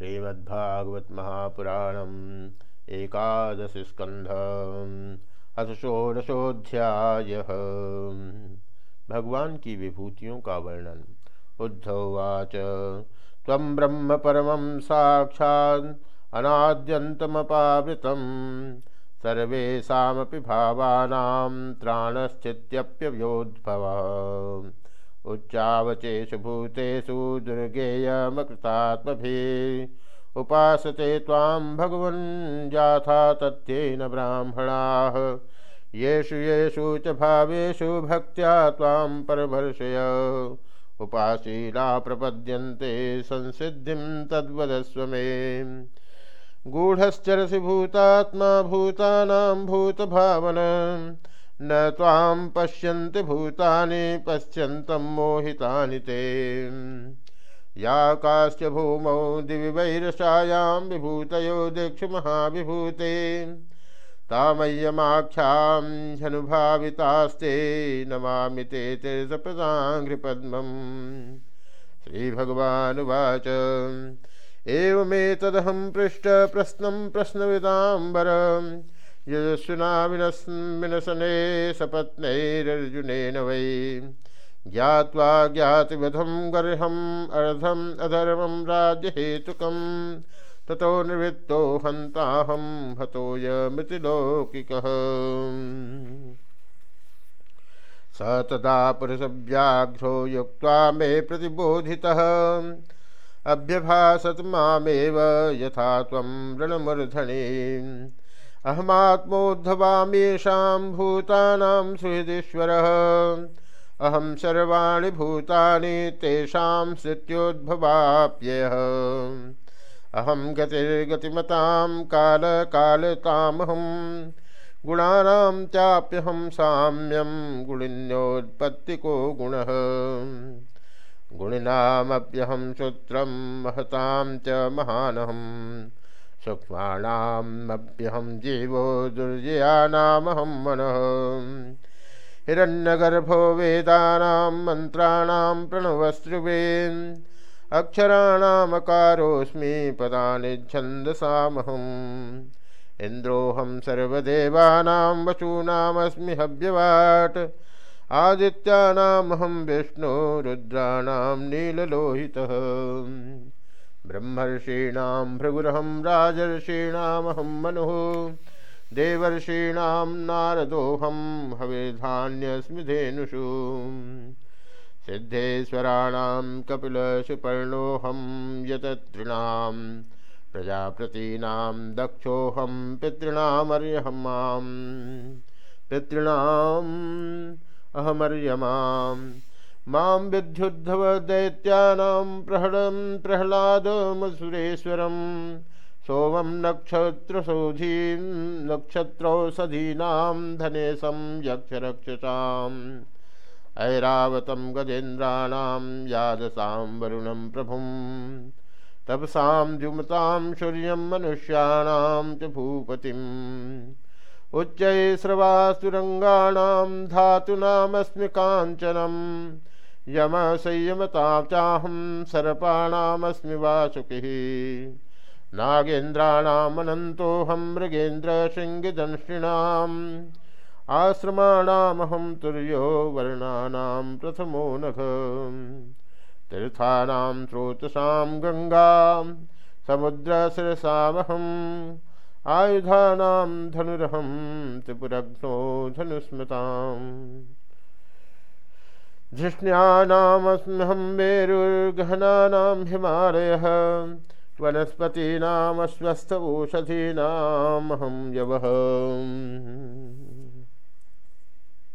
श्रीमद्भागवत महापुराणम एकादश स्कंध अथ षोडशोध्याय भगवान की विभूतियों का वर्णन। उद्धवाच तम ब्रह्म परम साक्षा अनाद्यन्तमपावृतं भावानां त्राणश्चित्यप्यव्योद्भवः। उच्चावचेषु भूतेषु दुर्गेयमकृतात्मभिः उपासते त्वां भगवन् जाथा तथ्येन ब्राह्मणाः। येषु येषु च भावेषु भक्त्या त्वां परभर्षय उपाशीला प्रपद्यन्ते संसिद्धिं तद्वदस्व मे। गूढश्चरसि भूतात्मा भूतानां भूतभावन। न तां पश्यन्ति भूतानि, पश्यन्तं मोहितानि ते। या काश्च भूमौ दिवि वैरसायां विभूतयो दिक्षु महाविभूते तामय्यमाख्यां ह्यनुभावितास्ते, नमामि ते तीर्थप्रदाङ्घ्रिपद्मम् श्रीभगवानुवाच। एवमेतदहं पृष्टप्रश्नं प्रश्नविदाम्बरम्। यशस्विना विनस् विनशने सपत्नैरर्जुनेन वै। ज्ञात्वा ज्ञातिवधं अर्धम् अधर्मं राज्यहेतुकं ततो निवृत्तो हन्ताहं हतोऽयमितिलौकिकः स तदा पुरुषव्याघ्रो युक्त्वा मे प्रतिबोधितः। अभ्यभासत मामेव यथा त्वं अहमात्मोद्भवामेषां भूतानां सुहृदीश्वरः अहं सर्वाणि भूतानि तेषां स्थित्योद्भवाप्ययः अहं गतिर्गतिमतां कालकालतामहं गुणानां चाप्यहं साम्यं गुणिन्योत्पत्तिको गुणः। गुणिनामप्यहं सूत्रं महतां च महानहम्। सूक्ष्माणामप्यहं जीवो दुर्जयानामहं मनः। हिरण्यगर्भो वेदानां मन्त्राणां प्रणवस्त्रुवेन् अक्षराणामकारोऽस्मि पदानि छन्दसामहम्। इन्द्रोऽहं सर्वदेवानां वचूनामस्मि हव्यवाट्। आदित्यानामहं विष्णु रुद्राणां नीललोहितः। ब्रह्मर्षीणां भृगुरहं राजर्षीणामहं मनुः देवर्षीणां नारदोऽहं हविधान्यस्मि धेनुषु सिद्धेश्वराणां कपिलसुपर्णोऽहं यततॄणां, प्रजापतीनां दक्षोऽहं पितॄणामर्यहं माँ पितॄणाम् अहमर्यमाम् माँ विद्युद्धव दैत्यानां प्रहलं प्रह्लादमसुरेश्वरं सोमं नक्षत्रसौधीं, नक्षत्रौषधीनां धनेशं यक्षरक्षसाम्। ऐरावतं गजेन्द्राणां यादसां वरुणं प्रभुं तपसां जुमतां सूर्यं मनुष्याणां च भूपतिम्। उच्चैस्रवासुरङ्गाणां धातूनामस्मि काञ्चनम्। यम संयमता चाहम सर्पाणामस्मि वासुकिः। नागेन्द्राणामनन्तोऽहं मृगेन्द्रशृङ्गिदंशिणाम्। आश्रमाणामहं तुर्यो वर्णानां प्रथमो नघ तीर्थानां स्रोतसां गङ्गां, समुद्रशिरसामहम्। आयुधानां धनुरहं त्रिपुरघ्नो धनुस्मताम्। धृष्ण्यानामस्म्यहं मेरुर्गहनानां हिमालयः वनस्पतीनामस्वस्थ ओषधीनामहं यवः।